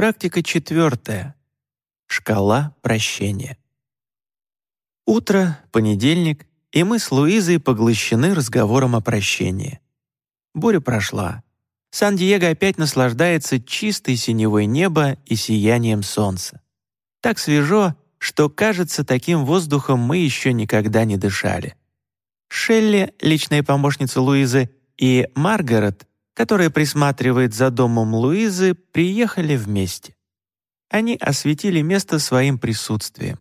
Практика четвертая. Шкала прощения. Утро, понедельник, и мы с Луизой поглощены разговором о прощении. Буря прошла. Сан-Диего опять наслаждается чистой синевой неба и сиянием солнца. Так свежо, что кажется, таким воздухом мы еще никогда не дышали. Шелли, личная помощница Луизы, и Маргарет, которая присматривает за домом Луизы, приехали вместе. Они осветили место своим присутствием.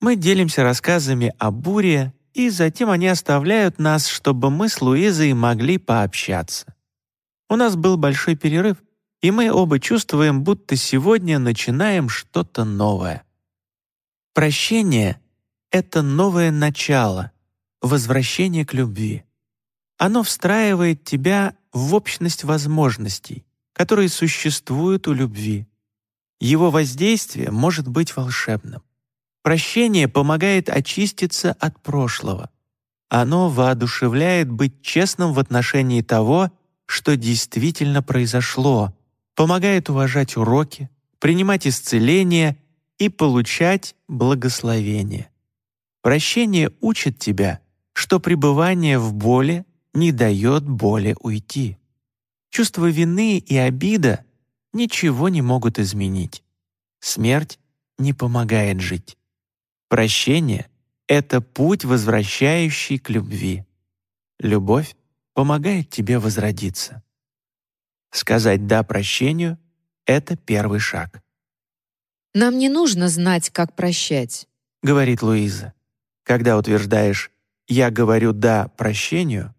Мы делимся рассказами о буре, и затем они оставляют нас, чтобы мы с Луизой могли пообщаться. У нас был большой перерыв, и мы оба чувствуем, будто сегодня начинаем что-то новое. Прощение — это новое начало, возвращение к любви. Оно встраивает тебя в общность возможностей, которые существуют у любви. Его воздействие может быть волшебным. Прощение помогает очиститься от прошлого. Оно воодушевляет быть честным в отношении того, что действительно произошло, помогает уважать уроки, принимать исцеление и получать благословение. Прощение учит тебя, что пребывание в боли не дает боли уйти. Чувство вины и обида ничего не могут изменить. Смерть не помогает жить. Прощение — это путь, возвращающий к любви. Любовь помогает тебе возродиться. Сказать «да» прощению — это первый шаг. «Нам не нужно знать, как прощать», — говорит Луиза. Когда утверждаешь «я говорю «да» прощению»,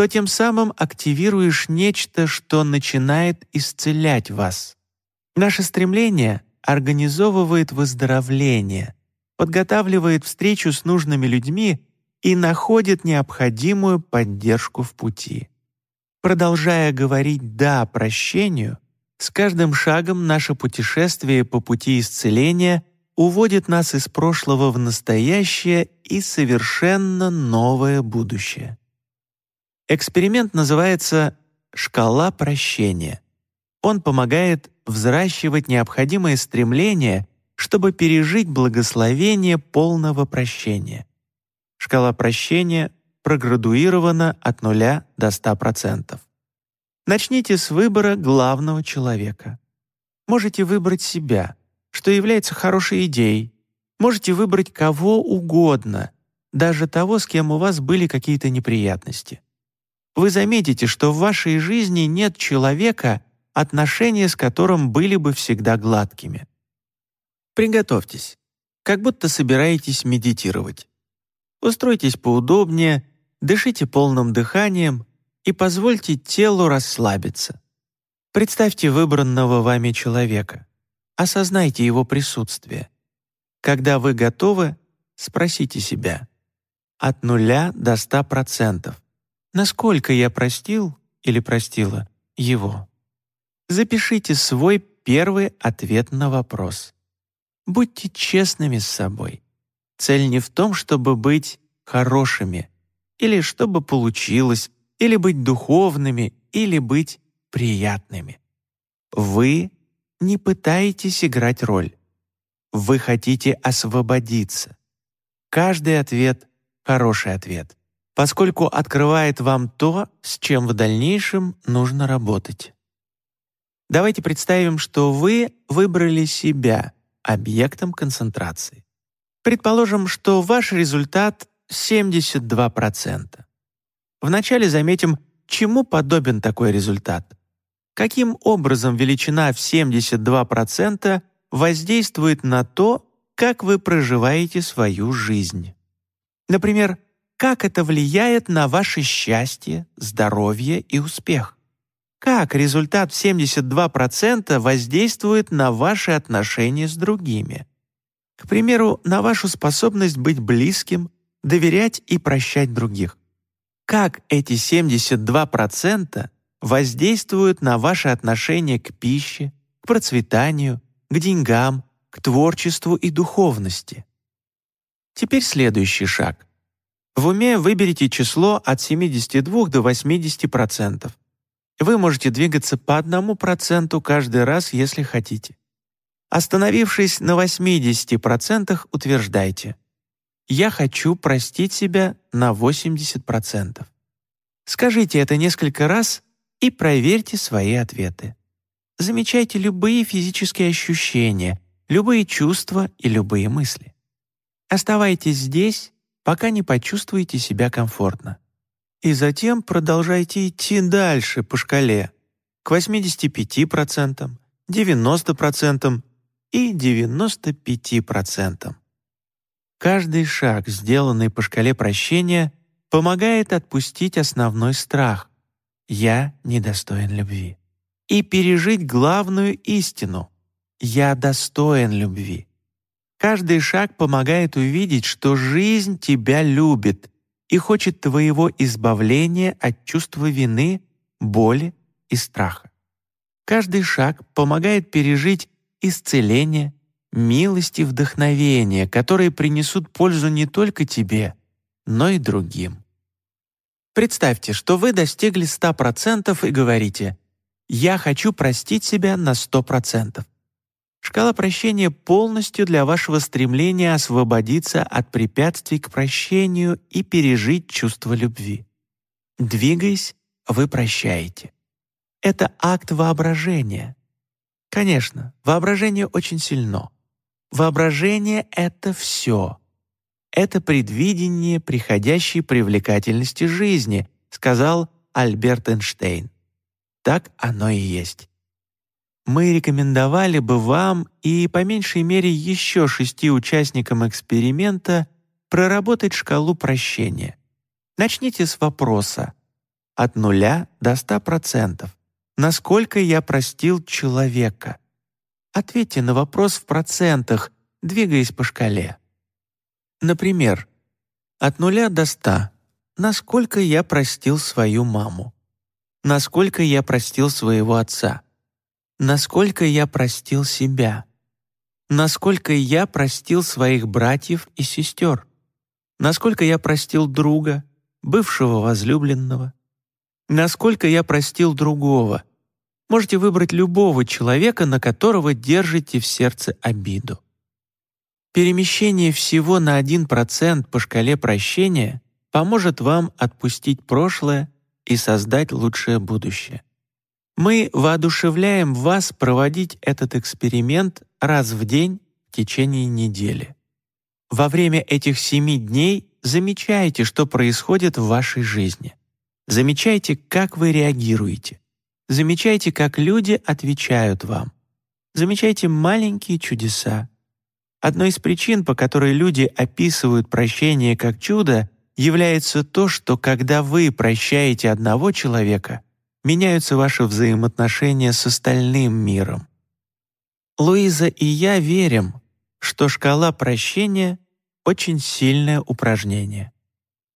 то тем самым активируешь нечто, что начинает исцелять вас. Наше стремление организовывает выздоровление, подготавливает встречу с нужными людьми и находит необходимую поддержку в пути. Продолжая говорить «да» прощению, с каждым шагом наше путешествие по пути исцеления уводит нас из прошлого в настоящее и совершенно новое будущее. Эксперимент называется «шкала прощения». Он помогает взращивать необходимое стремление, чтобы пережить благословение полного прощения. Шкала прощения проградуирована от 0 до 100%. Начните с выбора главного человека. Можете выбрать себя, что является хорошей идеей. Можете выбрать кого угодно, даже того, с кем у вас были какие-то неприятности. Вы заметите, что в вашей жизни нет человека, отношения с которым были бы всегда гладкими. Приготовьтесь, как будто собираетесь медитировать. Устройтесь поудобнее, дышите полным дыханием и позвольте телу расслабиться. Представьте выбранного вами человека. Осознайте его присутствие. Когда вы готовы, спросите себя. От нуля до ста процентов. Насколько я простил или простила его? Запишите свой первый ответ на вопрос. Будьте честными с собой. Цель не в том, чтобы быть хорошими, или чтобы получилось, или быть духовными, или быть приятными. Вы не пытаетесь играть роль. Вы хотите освободиться. Каждый ответ — хороший ответ, поскольку открывает вам то, с чем в дальнейшем нужно работать. Давайте представим, что вы выбрали себя объектом концентрации. Предположим, что ваш результат 72%. Вначале заметим, чему подобен такой результат. Каким образом величина в 72% воздействует на то, как вы проживаете свою жизнь. Например, как это влияет на ваше счастье, здоровье и успех. Как результат в 72% воздействует на ваши отношения с другими. К примеру, на вашу способность быть близким, доверять и прощать других. Как эти 72% воздействуют на ваши отношения к пище, к процветанию, к деньгам, к творчеству и духовности. Теперь следующий шаг. В уме выберите число от 72 до 80%. Вы можете двигаться по одному проценту каждый раз, если хотите. Остановившись на 80%, утверждайте «Я хочу простить себя на 80%». Скажите это несколько раз и проверьте свои ответы. Замечайте любые физические ощущения, любые чувства и любые мысли. Оставайтесь здесь, пока не почувствуете себя комфортно. И затем продолжайте идти дальше по шкале к 85%, 90% и 95%. Каждый шаг, сделанный по шкале прощения, помогает отпустить основной страх «я недостоин любви» и пережить главную истину «я достоин любви». Каждый шаг помогает увидеть, что жизнь тебя любит и хочет твоего избавления от чувства вины, боли и страха. Каждый шаг помогает пережить исцеление, милость и вдохновение, которые принесут пользу не только тебе, но и другим. Представьте, что вы достигли 100% и говорите «Я хочу простить себя на 100%». Шкала прощения полностью для вашего стремления освободиться от препятствий к прощению и пережить чувство любви. Двигаясь, вы прощаете. Это акт воображения. Конечно, воображение очень сильно. Воображение — это все. Это предвидение приходящей привлекательности жизни, сказал Альберт Эйнштейн. Так оно и есть. Мы рекомендовали бы вам и по меньшей мере еще шести участникам эксперимента проработать шкалу прощения. Начните с вопроса от нуля до ста процентов. Насколько я простил человека? Ответьте на вопрос в процентах, двигаясь по шкале. Например, от нуля до ста. Насколько я простил свою маму? Насколько я простил своего отца? Насколько я простил себя? Насколько я простил своих братьев и сестер? Насколько я простил друга, бывшего возлюбленного? Насколько я простил другого? Можете выбрать любого человека, на которого держите в сердце обиду. Перемещение всего на 1% по шкале прощения поможет вам отпустить прошлое и создать лучшее будущее. Мы воодушевляем вас проводить этот эксперимент раз в день в течение недели. Во время этих семи дней замечайте, что происходит в вашей жизни. Замечайте, как вы реагируете. Замечайте, как люди отвечают вам. Замечайте маленькие чудеса. Одной из причин, по которой люди описывают прощение как чудо, является то, что когда вы прощаете одного человека, меняются ваши взаимоотношения с остальным миром. Луиза и я верим, что шкала прощения — очень сильное упражнение.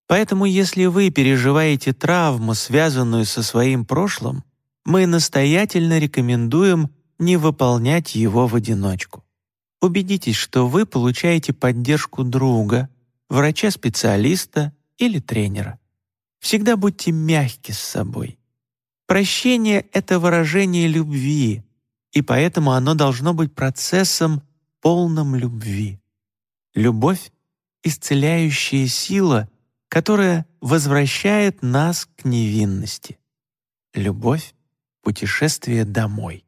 Поэтому если вы переживаете травму, связанную со своим прошлым, мы настоятельно рекомендуем не выполнять его в одиночку. Убедитесь, что вы получаете поддержку друга, врача-специалиста или тренера. Всегда будьте мягки с собой. Прощение — это выражение любви, и поэтому оно должно быть процессом полным любви. Любовь — исцеляющая сила, которая возвращает нас к невинности. Любовь Путешествие домой.